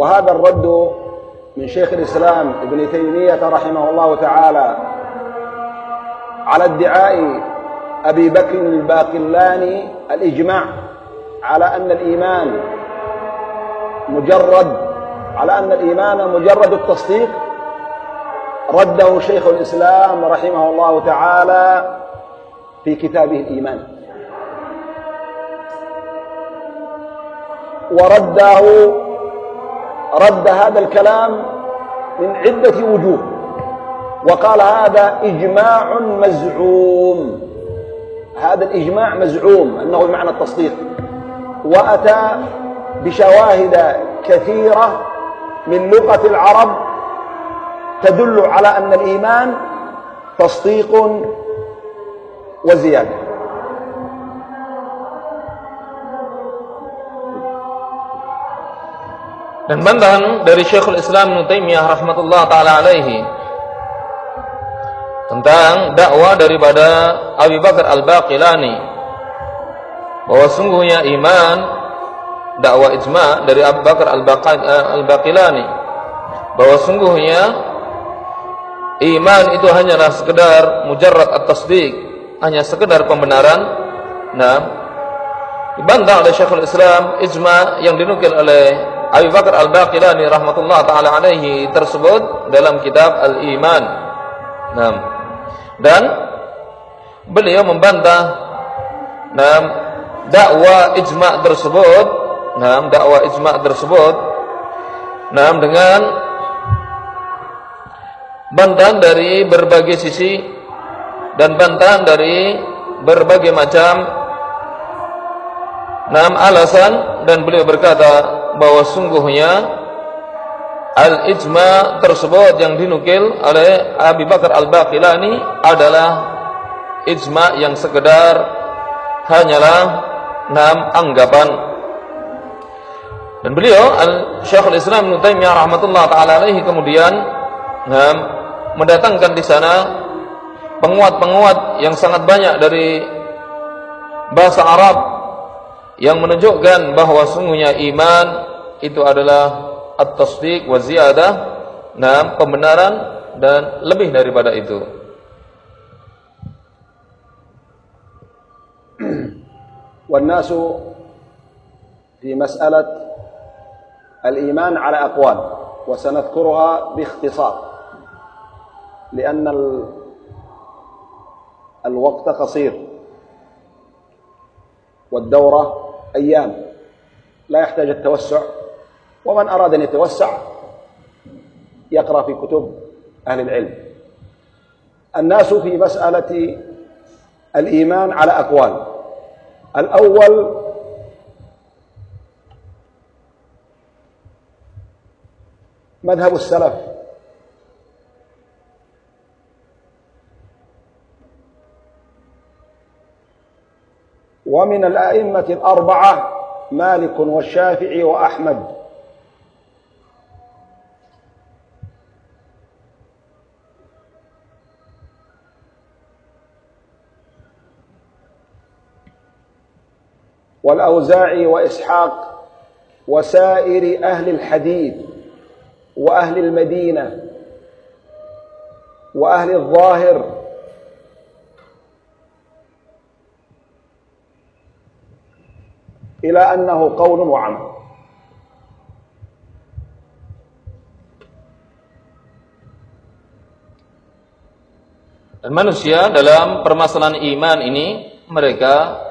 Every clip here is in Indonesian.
وهذا الرد من شيخ الإسلام ابن تيمية رحمه الله تعالى على ادعاء أبي بكر الباقلاني الإجماع على أن الإيمان مجرد على أن الإيمان مجرد التصديق رده شيخ الإسلام رحمه الله تعالى في كتابه الإيمان. ورده رد هذا الكلام من عدة وجوه. وقال هذا إجماع مزعوم. هذا الإجماع مزعوم أنه بمعنى التصديق. وأتى بشواهد كثيرة من لغة العرب تدل على أن الإيمان تصديق وزيادة. Dan bantahan dari Syekhul Islam Ibnu Taimiyah rahmatullah taala alaihi tentang dakwah daripada Abu Bakar Al-Baqilani. Bahwa sungguhnya iman dakwah ijma dari Abu Bakar Al-Baqilani. Bahwa sungguhnya iman itu hanyalah sekedar mujarrad at-tasdiq hanya sekedar pembenaran. Nah dibantah oleh Syekhul Islam ijma yang dinukil oleh Abu Bakar Al-Baqilani rahmatullah taala alaihi tersebut dalam kitab Al-Iman. Nah, dan beliau membantah nah, dakwah ijma tersebut, nah, dakwah ijma tersebut nah, dengan bantahan dari berbagai sisi dan bantahan dari berbagai macam enam alasan dan beliau berkata bahwa sungguhnya al-ijma tersebut yang dinukil oleh Abi Bakar Al-Baqilani adalah ijma yang sekedar hanyalah enam anggapan. Dan beliau Syekhul Islam Ibnu Taimiyah rahmatullah taala alaihi kemudian enam mendatangkan di sana penguat-penguat yang sangat banyak dari bahasa Arab yang menunjukkan bahwa sungguhnya iman itu adalah at-tasdiq wa ziyadah, nah pembenaran dan lebih daripada itu. والناس في مسألة الإيمان على أقوال وسنذكرها باختصار لأن الوقت قصير والدورة أيام لا يحتاج التوسع ومن أراد أن يتوسع يقرأ في كتب أهل العلم. الناس في مسألة الإيمان على أقوال. الأول مذهب السلف. ومن الأئمة الأربعة مالك والشافعي وأحمد. والأوزاعي وإسحاق وسائر أهل الحديث وأهل المدينة وأهل الظاهر إلى أنه قول وعمل. Dan manusia dalam permasalahan iman ini mereka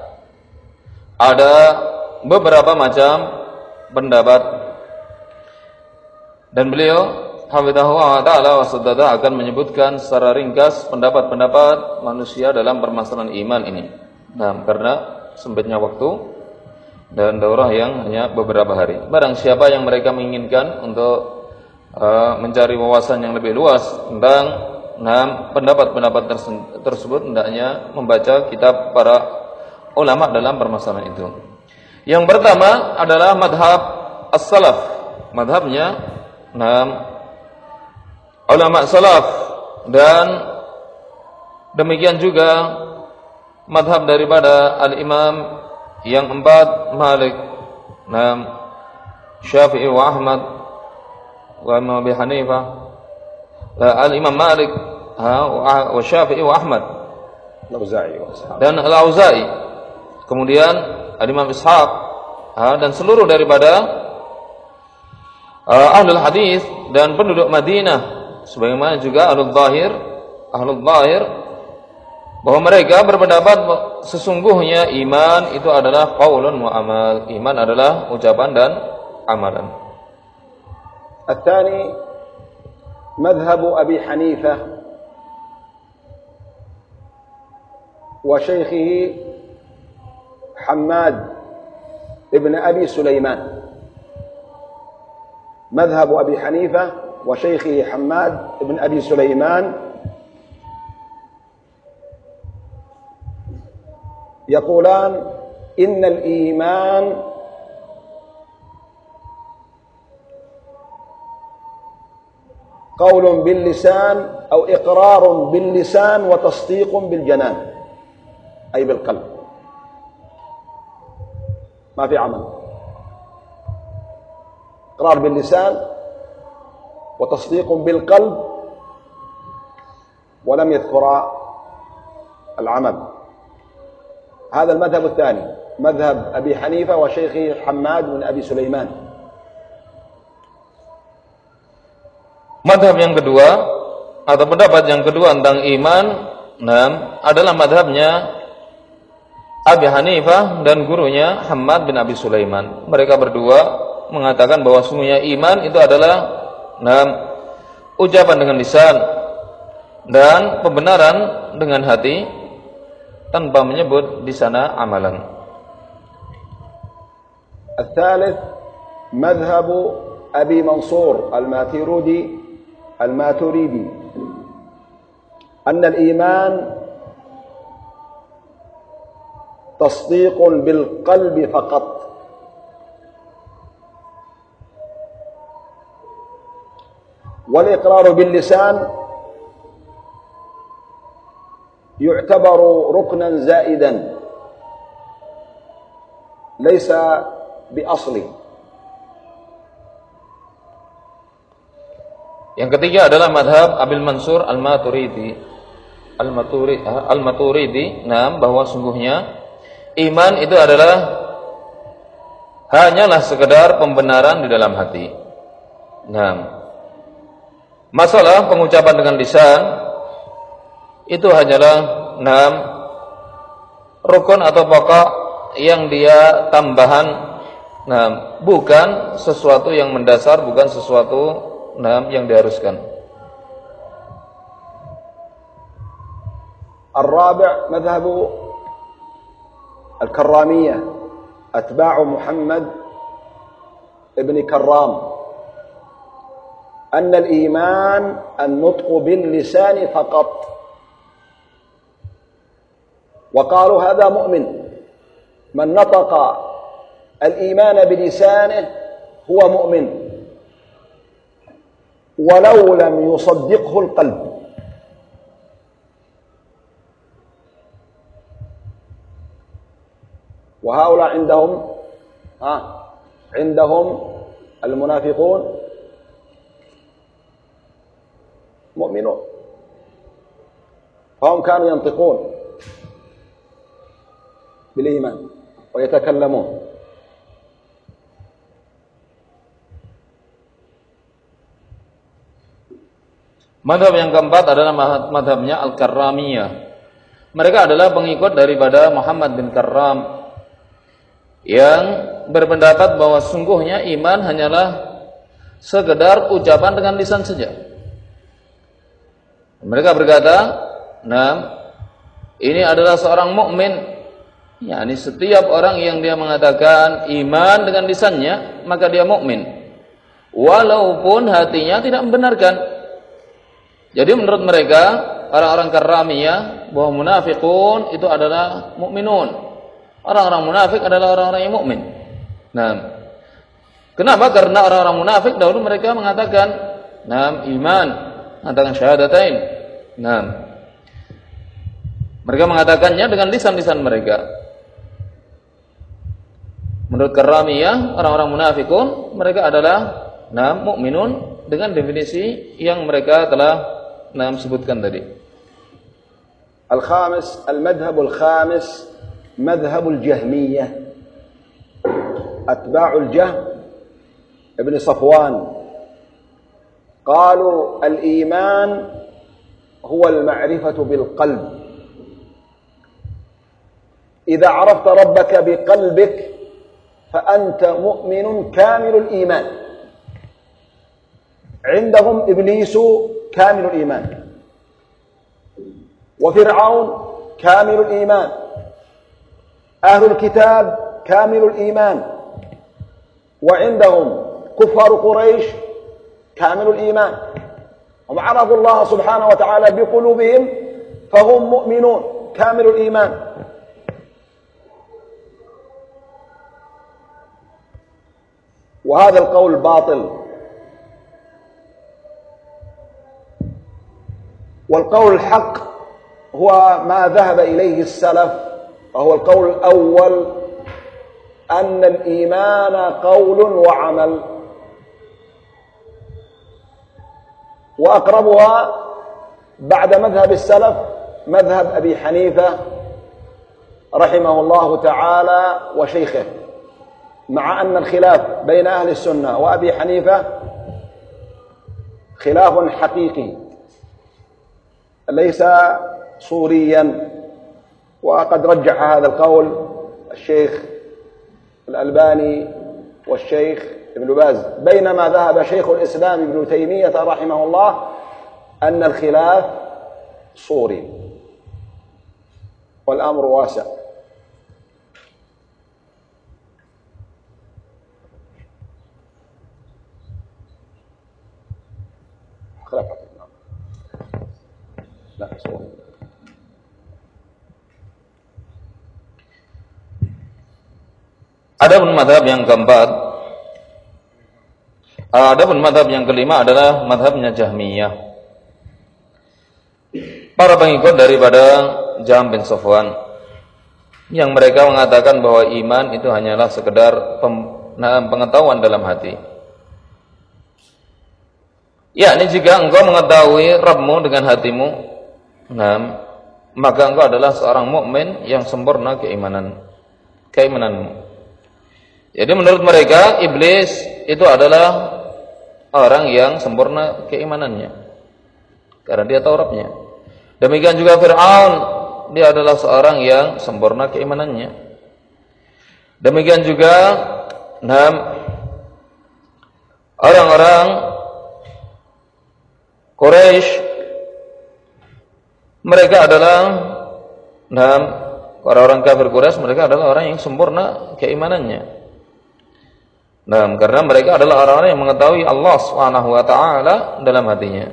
ada beberapa macam pendapat dan beliau Hafidhahu wa ta'ala wa akan menyebutkan secara ringkas pendapat-pendapat manusia dalam permasalahan iman ini. Nah, karena sempitnya waktu dan daurah yang hanya beberapa hari. Barang siapa yang mereka menginginkan untuk uh, mencari wawasan yang lebih luas tentang nah, pendapat-pendapat tersebut hendaknya membaca kitab para ulama dalam permasalahan itu. Yang pertama adalah madhab as-salaf. Madhabnya nah, ulama salaf dan demikian juga madhab daripada al-imam yang empat Malik, Nam, Syafi'i wa Ahmad wa Imam Abi Hanifah, Al-Imam Malik, wa Syafi'i wa Ahmad. Dan Al-Auza'i Kemudian Al-Imam Ishaq dan seluruh daripada uh, ahlul hadis dan penduduk Madinah sebagaimana juga ahlul zahir ahlul zahir bahwa mereka berpendapat sesungguhnya iman itu adalah qaulun wa amal. Iman adalah ucapan dan amalan. الثاني مذهب أبي حنيفة وشيخه حماد ابن أبي سليمان. مذهب أبي حنيفة وشيخه حماد ابن أبي سليمان يقولان إن الإيمان قول باللسان أو إقرار باللسان وتصديق بالجنان أي بالقلب. ما في عمل إقرار باللسان وتصديق بالقلب ولم يذكر العمل هذا المذهب الثاني مذهب أبي حنيفة وشيخه حماد بن أبي سليمان Madhab yang kedua atau pendapat yang kedua tentang iman nah, adalah madhabnya Abi Hanifah dan gurunya Hamad bin Abi Sulaiman. Mereka berdua mengatakan bahwa semuanya iman itu adalah nah, ucapan dengan lisan dan pembenaran dengan hati tanpa menyebut di sana amalan. الثالث مذهب أبي منصور الماترودي الماتريدي أن الإيمان تصديق بالقلب فقط والإقرار باللسان يعتبر ركنا زائدا ليس بأصل Yang ketiga adalah madhab Abil Mansur Al-Maturidi Al-Maturidi, Al-Maturidi nah, bahwa sungguhnya iman itu adalah hanyalah sekedar pembenaran di dalam hati. Nah, masalah pengucapan dengan lisan itu hanyalah enam rukun atau pokok yang dia tambahan nah, bukan sesuatu yang mendasar bukan sesuatu nah, yang diharuskan الرابع مذهب الكرامية أتباع محمد ابن كرام. أن الإيمان النطق باللسان فقط. وقالوا هذا مؤمن. من نطق الإيمان بلسانه هو مؤمن. ولو لم يصدقه القلب. وهؤلاء عندهم ها عندهم المنافقون مؤمنون فهم كانوا ينطقون بالإيمان ويتكلمون Madhab yang keempat adalah madhabnya Al-Karramiyah. Mereka adalah pengikut daripada Muhammad bin Karram yang berpendapat bahwa sungguhnya iman hanyalah sekedar ucapan dengan lisan saja. Mereka berkata, "Nah, ini adalah seorang mukmin Ya, ini setiap orang yang dia mengatakan iman dengan lisannya, maka dia mukmin. Walaupun hatinya tidak membenarkan. Jadi menurut mereka, orang-orang karamiyah bahwa munafikun itu adalah mukminun. Orang-orang munafik adalah orang-orang yang mukmin. Nah, kenapa? Karena orang-orang munafik dahulu mereka mengatakan, nah iman," mengatakan syahadatain. Nah, Mereka mengatakannya dengan lisan-lisan mereka. Menurut keramiah orang-orang munafikun mereka adalah nah mukminun dengan definisi yang mereka telah nah sebutkan tadi. Al-khamis, al-madhhabul khamis مذهب الجهمية. أتباع الجهم ابن صفوان. قالوا الإيمان هو المعرفة بالقلب. إذا عرفت ربك بقلبك فأنت مؤمن كامل الإيمان. عندهم إبليس كامل الإيمان. وفرعون كامل الإيمان. أهل الكتاب كامل الإيمان. وعندهم كفار قريش كامل الإيمان. هم عرفوا الله سبحانه وتعالى بقلوبهم فهم مؤمنون كامل الإيمان. وهذا القول باطل. والقول الحق هو ما ذهب إليه السلف. وهو القول الأول أن الإيمان قول وعمل. وأقربها بعد مذهب السلف مذهب أبي حنيفة رحمه الله تعالى وشيخه مع أن الخلاف بين أهل السنة وأبي حنيفة خلاف حقيقي ليس صوريا. وقد رجح هذا القول الشيخ الألباني والشيخ ابن باز. بينما ذهب شيخ الإسلام ابن تيمية رحمه الله أن الخلاف صوري والأمر واسع. خلاف. لا صوري. Adapun madhab yang keempat, adapun madhab yang kelima adalah madhabnya Jahmiyah. Para pengikut daripada Jam bin Sofwan yang mereka mengatakan bahwa iman itu hanyalah sekedar nah, pengetahuan dalam hati. Ya, ini jika engkau mengetahui Rabbmu dengan hatimu, nah, maka engkau adalah seorang mukmin yang sempurna keimanan keimananmu. Jadi menurut mereka iblis itu adalah orang yang sempurna keimanannya. Karena dia tahu Rabbnya. Demikian juga Fir'aun, dia adalah seorang yang sempurna keimanannya. Demikian juga enam orang-orang Quraisy mereka adalah enam orang-orang kafir Quraisy mereka adalah orang yang sempurna keimanannya. Nah, karena mereka adalah orang-orang yang mengetahui Allah Subhanahu wa taala dalam hatinya.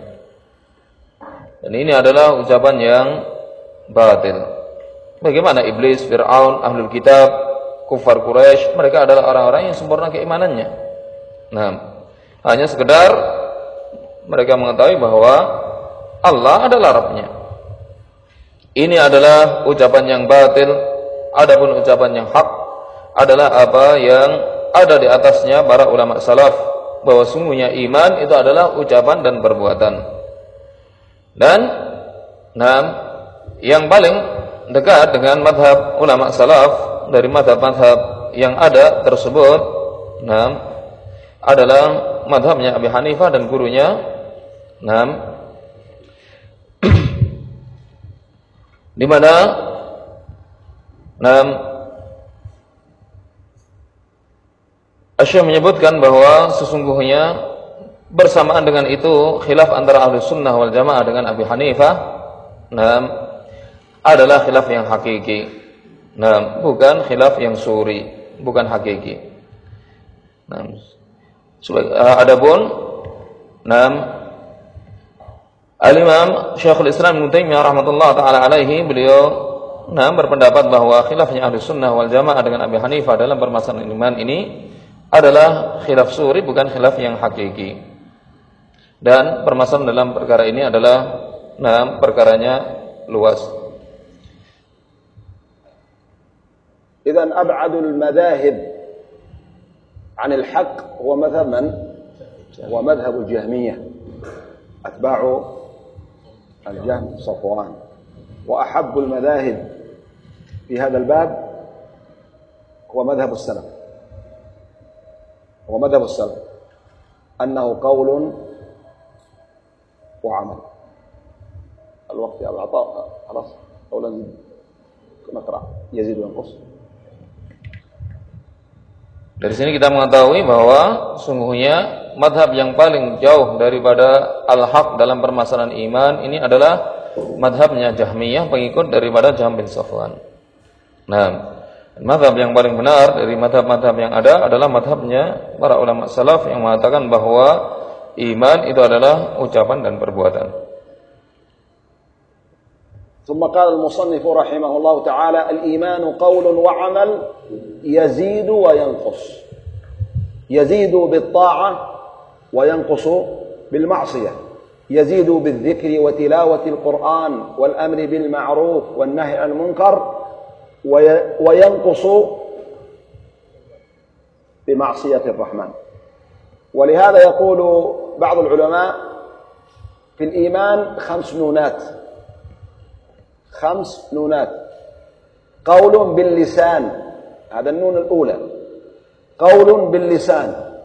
Dan ini adalah ucapan yang batil. Bagaimana iblis, Firaun, ahlul kitab, kufar Quraisy, mereka adalah orang-orang yang sempurna keimanannya. Nah, hanya sekedar mereka mengetahui bahwa Allah adalah Rabbnya. Ini adalah ucapan yang batil, adapun ucapan yang hak adalah apa yang ada di atasnya para ulama salaf bahwa sungguhnya iman itu adalah ucapan dan perbuatan. Dan nah, yang paling dekat dengan madhab ulama salaf dari madhab-madhab yang ada tersebut nah, adalah madhabnya Abi Hanifah dan gurunya nah, di mana nah, Asyik menyebutkan bahwa sesungguhnya bersamaan dengan itu khilaf antara ahli sunnah wal jamaah dengan Abi Hanifah nah, adalah khilaf yang hakiki nah, bukan khilaf yang suri bukan hakiki. Nah, adapun nah, Al-Imam Syekhul Islam Ibnu Taimiyah rahmatullah taala alaihi beliau nah, berpendapat bahwa khilafnya ahli sunnah wal jamaah dengan Abi Hanifah dalam permasalahan iman ini adalah khilaf suri bukan khilaf yang hakiki. Dan permasalahan dalam perkara ini adalah nah perkaranya luas. إذا أبعد المذاهب عن الحق هو مذهب من؟ هو مذهب الجهمية أتباع الجهم صفوان وأحب المذاهب في هذا الباب هو مذهب السلف هو مذهب السلف أنه قول وعمل الوقت يا أبو عطاء خلاص أولا نقرأ يزيد وينقص Dari sini kita mengetahui bahwa sungguhnya madhab yang paling jauh daripada al-haq dalam permasalahan iman ini adalah madhabnya Jahmiyah pengikut daripada Jahm bin Safwan. Nah, madhab yang paling benar dari madhab-madhab yang ada adalah madhabnya para ulama salaf yang mengatakan bahwa iman itu adalah ucapan dan perbuatan. ثم قال المصنف رحمه الله تعالى الايمان قول وعمل يزيد وينقص يزيد بالطاعه وينقص بالمعصيه يزيد بالذكر وتلاوه القران والامر بالمعروف والنهي عن المنكر وينقص بمعصية الرحمن. ولهذا يقول بعض العلماء في الإيمان خمس نونات. خمس نونات. قول باللسان. هذا النون الأولى. قول باللسان.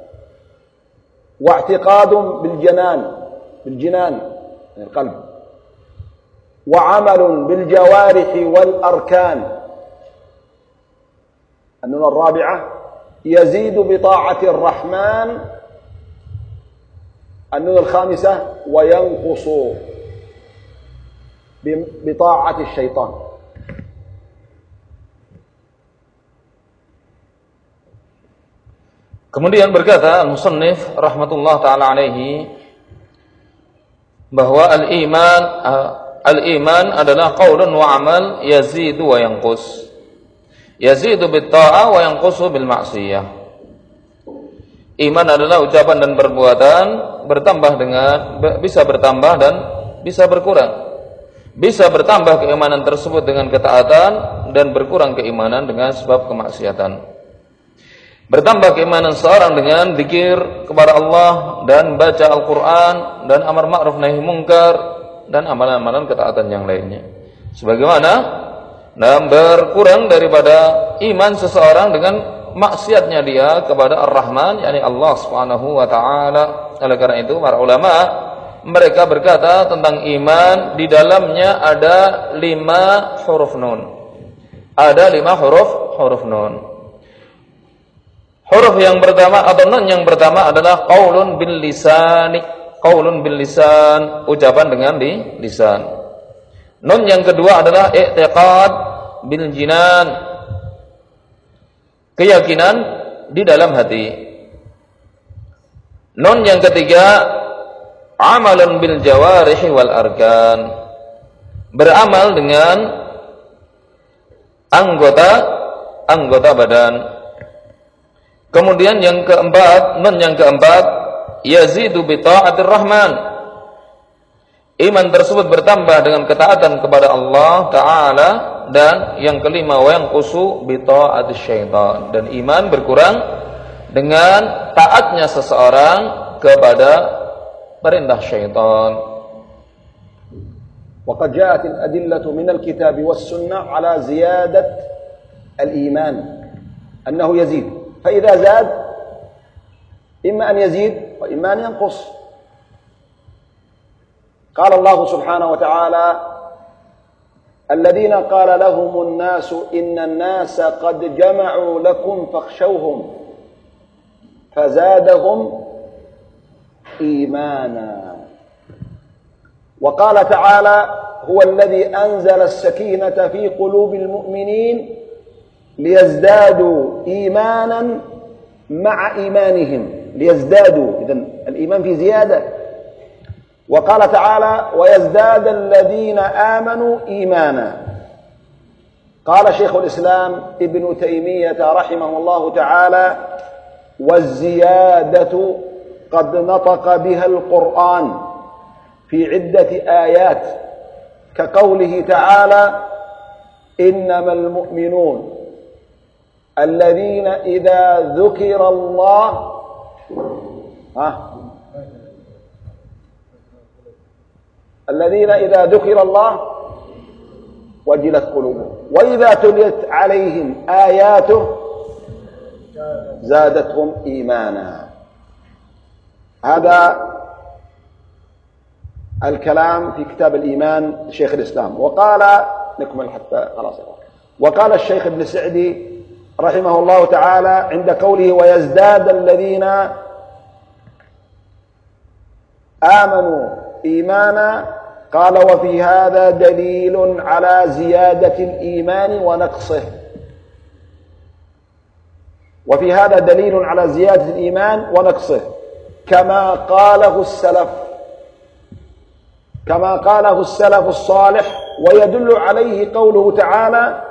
واعتقاد بالجنان. بالجنان يعني القلب. وعمل بالجوارح والأركان. النون الرابعة يزيد بطاعة الرحمن النون الخامسة وينقص بطاعة الشيطان Kemudian berkata al-musannif rahmatullah taala alaihi bahwa al-iman al-iman adalah qaulun wa amal yazidu wa yanqus. Yazidu bit ta'ah wa yanqusu bil ma'siyah. Iman adalah ucapan dan perbuatan bertambah dengan bisa bertambah dan bisa berkurang. Bisa bertambah keimanan tersebut dengan ketaatan dan berkurang keimanan dengan sebab kemaksiatan. Bertambah keimanan seorang dengan zikir kepada Allah dan baca Al-Quran dan amar ma'ruf nahi mungkar dan amalan-amalan ketaatan yang lainnya. Sebagaimana dan berkurang daripada iman seseorang dengan maksiatnya dia kepada Ar-Rahman yakni Allah Subhanahu wa taala. Oleh karena itu para ulama mereka berkata tentang iman di dalamnya ada lima huruf nun. Ada lima huruf huruf nun. Huruf yang pertama atau nun yang pertama adalah qaulun bil lisani. Qaulun bil lisan, ucapan dengan di lisan. Nun yang kedua adalah i'tiqad bil jinan. Keyakinan di dalam hati. Nun yang ketiga amalan bil jawarihi wal arkan beramal dengan anggota anggota badan kemudian yang keempat non yang keempat yazidu bi taatir rahman iman tersebut bertambah dengan ketaatan kepada Allah taala dan yang kelima wa yang kusu bi taati syaitan dan iman berkurang dengan taatnya seseorang kepada perintah syaitan. وقد جاءت الأدلة من الكتاب والسنة على زيادة الإيمان أنه يزيد فإذا زاد إما أن يزيد وإما أن ينقص قال الله سبحانه وتعالى الذين قال لهم الناس إن الناس قد جمعوا لكم فاخشوهم فزادهم إيمانا. وقال تعالى هو الذي أنزل السكينة في قلوب المؤمنين ليزدادوا إيمانا مع إيمانهم. ليزدادوا إذا الإيمان في زيادة. وقال تعالى ويزداد الذين آمنوا إيمانا. قال شيخ الإسلام ابن تيمية رحمه الله تعالى والزيادة قد نطق بها القرآن في عدة آيات كقوله تعالى إنما المؤمنون الذين إذا ذكر الله الذين إذا ذكر الله وجلت قلوبهم. وإذا تليت عليهم آياته زادتهم إيمانا. هذا الكلام في كتاب الإيمان شيخ الإسلام. وقال نكمل حتى خلاص. وقال الشيخ ابن سعدي رحمه الله تعالى عند قوله ويزداد الذين آمنوا إيمانا قال وفي هذا دليل على زيادة الإيمان ونقصه. وفي هذا دليل على زيادة الإيمان ونقصه. كما قاله السلف. كما قاله السلف الصالح ويدل عليه قوله تعالى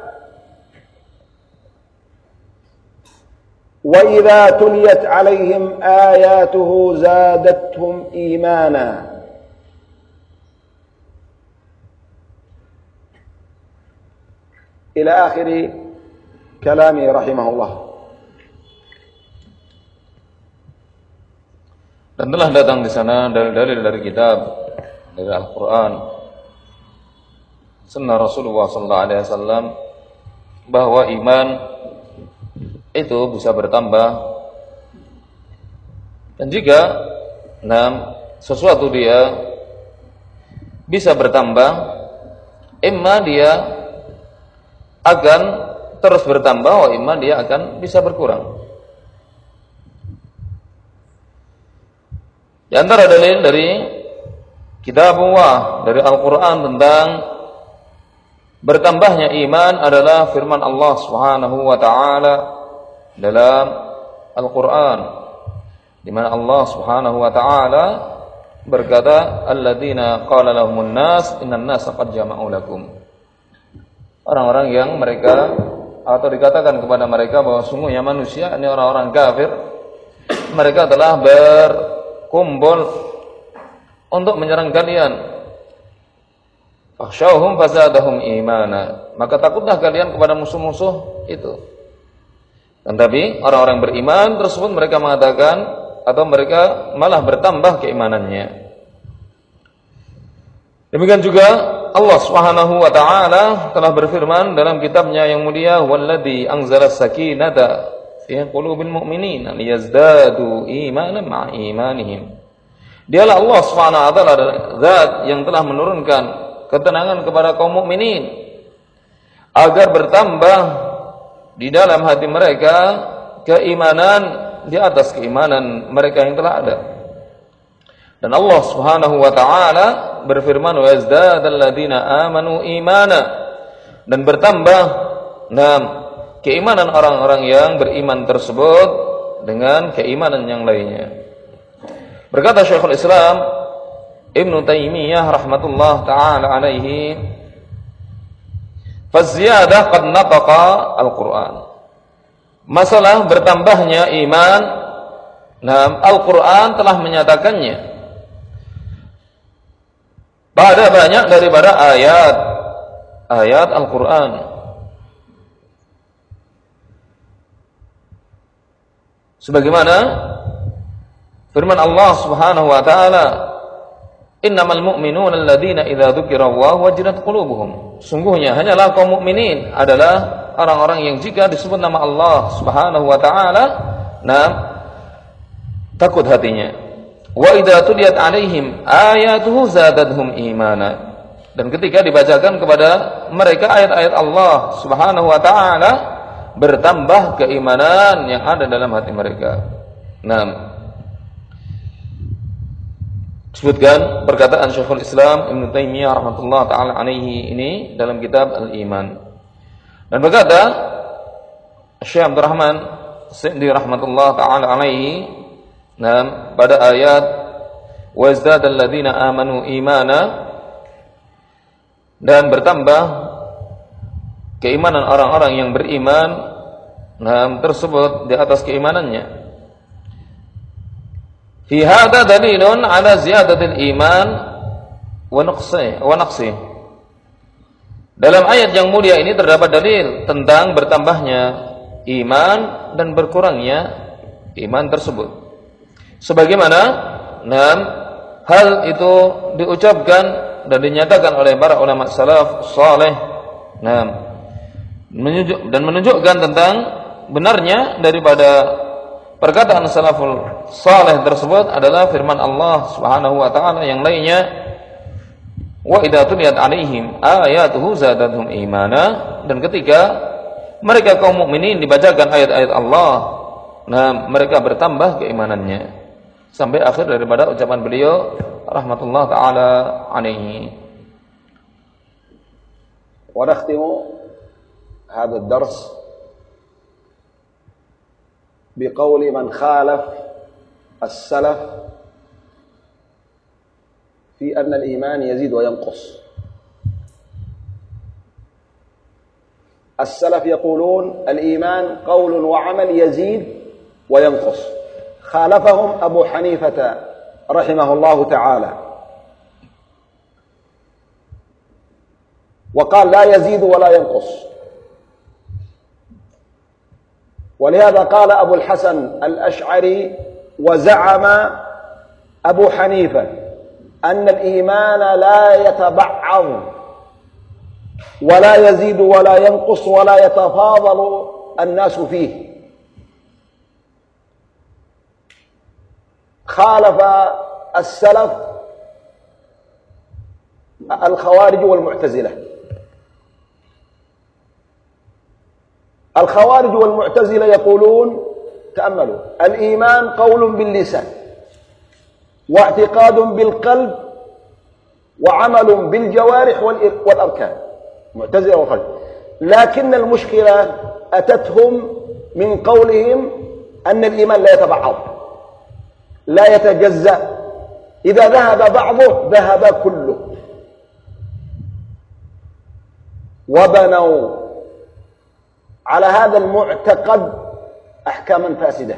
وإذا تليت عليهم آياته زادتهم إيمانا. إلى آخر كلامه رحمه الله Dan telah datang di sana dalil-dalil dari kitab, dari Al-Quran, Sunnah Rasulullah SAW, bahwa iman itu bisa bertambah dan jika enam sesuatu dia bisa bertambah imma dia akan terus bertambah wa imma dia akan bisa berkurang. Di antara dalil dari kitab Allah dari Al-Qur'an tentang bertambahnya iman adalah firman Allah Subhanahu wa taala dalam Al-Qur'an di mana Allah Subhanahu wa taala berkata alladzina qala lahumun nas innan nasa qad jama'u lakum orang-orang yang mereka atau dikatakan kepada mereka bahwa sungguhnya manusia ini orang-orang kafir mereka telah berkumpul untuk menyerang kalian. Fakhshawhum fazadahum imana. Maka takutlah kalian kepada musuh-musuh itu. Dan tapi orang-orang beriman tersebut mereka mengatakan atau mereka malah bertambah keimanannya. Demikian juga Allah Subhanahu wa taala telah berfirman dalam kitabnya yang mulia walladzi anzala sakinata fi qulubil mu'minin liyazdadu imanan ma'a imanihim. Dialah Allah Subhanahu wa taala zat yang telah menurunkan ketenangan kepada kaum mukminin agar bertambah di dalam hati mereka keimanan di atas keimanan mereka yang telah ada. Dan Allah Subhanahu wa taala berfirman wa yazdadal ladzina amanu imana dan bertambah enam keimanan orang-orang yang beriman tersebut dengan keimanan yang lainnya. Berkata Syekhul Islam Ibn Taimiyah rahmatullah taala alaihi Faziyadah qad nataqa Al-Quran. Masalah bertambahnya iman, nah Al-Quran telah menyatakannya. Pada banyak daripada ayat ayat Al-Quran. Sebagaimana firman Allah Subhanahu wa taala Innamal mu'minuna alladzina idza dzukira Allah wajilat qulubuhum. Sungguhnya hanyalah kaum mukminin adalah orang-orang yang jika disebut nama Allah Subhanahu wa taala, nah takut hatinya. Wa idza tuliyat alaihim ayatuhu zadadhum imana. Dan ketika dibacakan kepada mereka ayat-ayat Allah Subhanahu wa taala bertambah keimanan yang ada dalam hati mereka. Nah, Sebutkan perkataan Syekhul Islam Ibn Taimiyah rahmatullah taala alaihi ini dalam kitab Al-Iman. Dan berkata Syekh Abdul Rahman Sa'di rahmatullah taala alaihi nah, pada ayat wa yazdadal ladzina amanu imana dan bertambah keimanan orang-orang yang beriman nah, tersebut di atas keimanannya Fi hadha dalilun ala ziyadatil iman wa naqsi wa naqsi. Dalam ayat yang mulia ini terdapat dalil tentang bertambahnya iman dan berkurangnya iman tersebut. Sebagaimana enam hal itu diucapkan dan dinyatakan oleh para ulama salaf saleh nah menunjuk dan menunjukkan tentang benarnya daripada perkataan salaful saleh tersebut adalah firman Allah Subhanahu wa taala yang lainnya wa idza tuliyat alaihim ayatuhu zadatuhum imana. Dan ketika mereka kaum mukminin dibacakan ayat-ayat Allah nah mereka bertambah keimanannya sampai akhir daripada ucapan beliau rahmatullah taala alaihi. ونختم هذا الدرس بقول من خالف السلف في أن الإيمان يزيد وينقص السلف يقولون الإيمان قول وعمل يزيد وينقص خالفهم أبو حنيفة رحمه الله تعالى. وقال لا يزيد ولا ينقص. ولهذا قال أبو الحسن الأشعري وزعم أبو حنيفة أن الإيمان لا يتبعض ولا يزيد ولا ينقص ولا يتفاضل الناس فيه. خالف السلف الخوارج والمعتزلة. الخوارج والمعتزلة يقولون تأملوا الإيمان قول باللسان واعتقاد بالقلب وعمل بالجوارح والأركان. معتزلة وخرج لكن المشكلة أتتهم من قولهم أن الإيمان لا يتبعض. لا يتجزأ. إذا ذهب بعضه ذهب كله. وبنوا. على هذا المعتقد أحكاما فاسدة.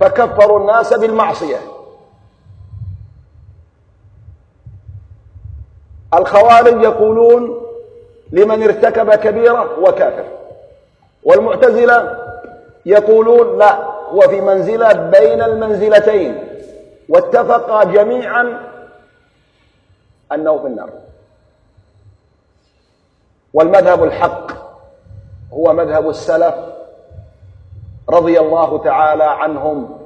فكفروا الناس بالمعصية. الخوارج يقولون لمن ارتكب كبيرة وكافر. والمعتزلة يقولون لا هو في منزلة بين المنزلتين. واتفقا جميعا أنه في النار. والمذهب الحق هو مذهب السلف رضي الله تعالى عنهم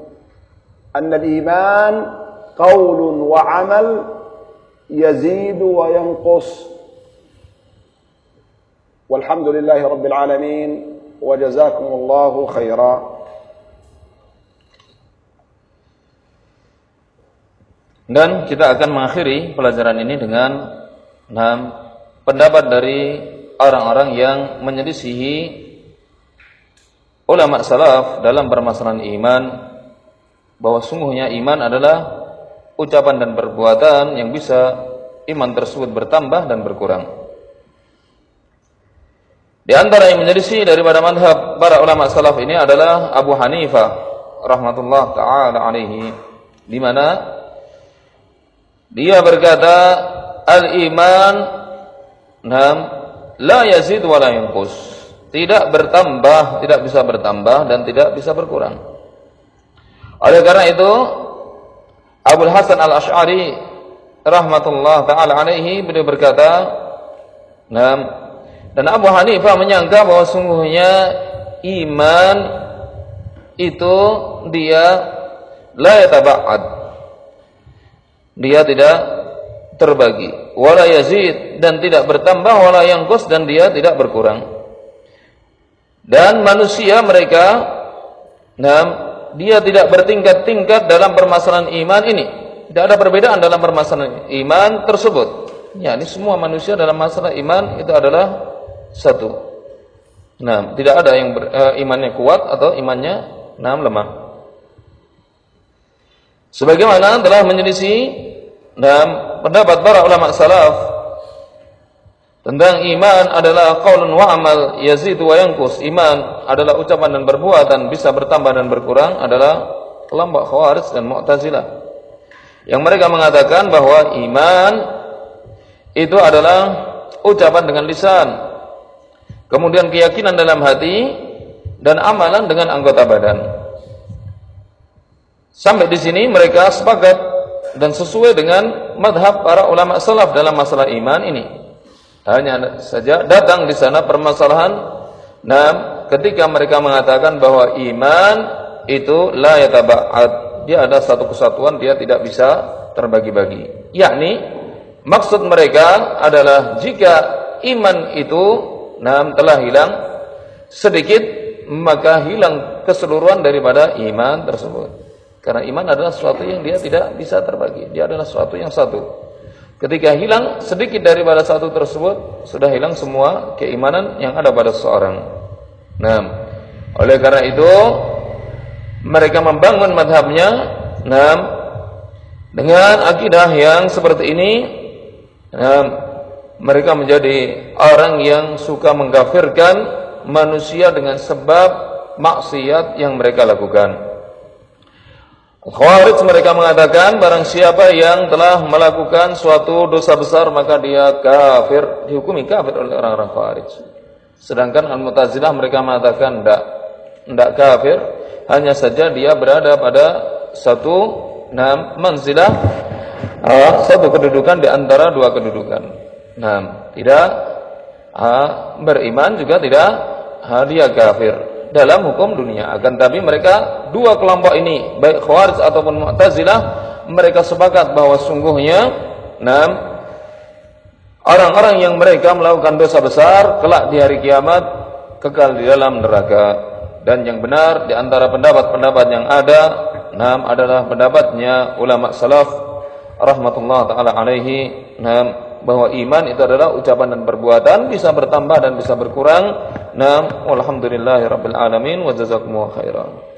أن الإيمان قول وعمل يزيد وينقص. والحمد لله رب العالمين وجزاكم الله خيرا. Dan kita akan mengakhiri pelajaran ini dengan enam pendapat dari orang-orang yang menyelisihi ulama salaf dalam permasalahan iman bahwa sungguhnya iman adalah ucapan dan perbuatan yang bisa iman tersebut bertambah dan berkurang. Di antara yang menyelisih daripada madhab para ulama salaf ini adalah Abu Hanifah rahmatullah taala alaihi di mana dia berkata al-iman nam la yazid wa la. Tidak bertambah, tidak bisa bertambah dan tidak bisa berkurang. Oleh karena itu Abu Hasan Al-Asy'ari rahmatullah taala alaihi beliau berkata, "Nam dan Abu Hanifah menyangka bahwa sungguhnya iman itu dia la yataba'ad. Dia tidak terbagi. Wala yazid dan tidak bertambah. Wala yangkus dan dia tidak berkurang. Dan manusia mereka nah, dia tidak bertingkat-tingkat dalam permasalahan iman ini. Tidak ada perbedaan dalam permasalahan iman tersebut. Ya ini semua manusia dalam masalah iman itu adalah satu. Nah tidak ada yang ber, eh, imannya kuat atau imannya nah, lemah sebagaimana telah menyelisih dalam pendapat para ulama salaf tentang iman adalah qaulun wa amal yazidu wa yanqus. Iman adalah ucapan dan perbuatan bisa bertambah dan berkurang adalah kelompok Khawarij dan Mu'tazilah. Yang mereka mengatakan bahwa iman itu adalah ucapan dengan lisan. Kemudian keyakinan dalam hati dan amalan dengan anggota badan. Sampai di sini mereka sepakat dan sesuai dengan madhab para ulama salaf dalam masalah iman ini. Hanya saja datang di sana permasalahan nah ketika mereka mengatakan bahwa iman itu la yataba'ad. Dia ada satu kesatuan, dia tidak bisa terbagi-bagi. Yakni maksud mereka adalah jika iman itu nah telah hilang sedikit maka hilang keseluruhan daripada iman tersebut. Karena iman adalah sesuatu yang dia tidak bisa terbagi. Dia adalah sesuatu yang satu. Ketika hilang sedikit daripada satu tersebut, sudah hilang semua keimanan yang ada pada seseorang. Nah, oleh karena itu mereka membangun madhabnya, nah, dengan akidah yang seperti ini, nah, mereka menjadi orang yang suka mengkafirkan manusia dengan sebab maksiat yang mereka lakukan. Khawarij mereka mengatakan barang siapa yang telah melakukan suatu dosa besar maka dia kafir, dihukumi kafir oleh orang-orang Khawarij. Sedangkan Al-Mu'tazilah mereka mengatakan tidak tidak kafir, hanya saja dia berada pada satu nam manzilah satu kedudukan di antara dua kedudukan. Nah, tidak beriman juga tidak uh, dia kafir dalam hukum dunia. Akan tapi mereka dua kelompok ini, baik Khawarij ataupun Mu'tazilah, mereka sepakat bahwa sungguhnya enam orang-orang yang mereka melakukan dosa besar kelak di hari kiamat kekal di dalam neraka. Dan yang benar di antara pendapat-pendapat yang ada enam adalah pendapatnya ulama salaf rahmatullah taala alaihi enam bahwa iman itu adalah ucapan dan perbuatan bisa bertambah dan bisa berkurang. Nah, walhamdulillahirabbil alamin wa jazakumullahu khairan.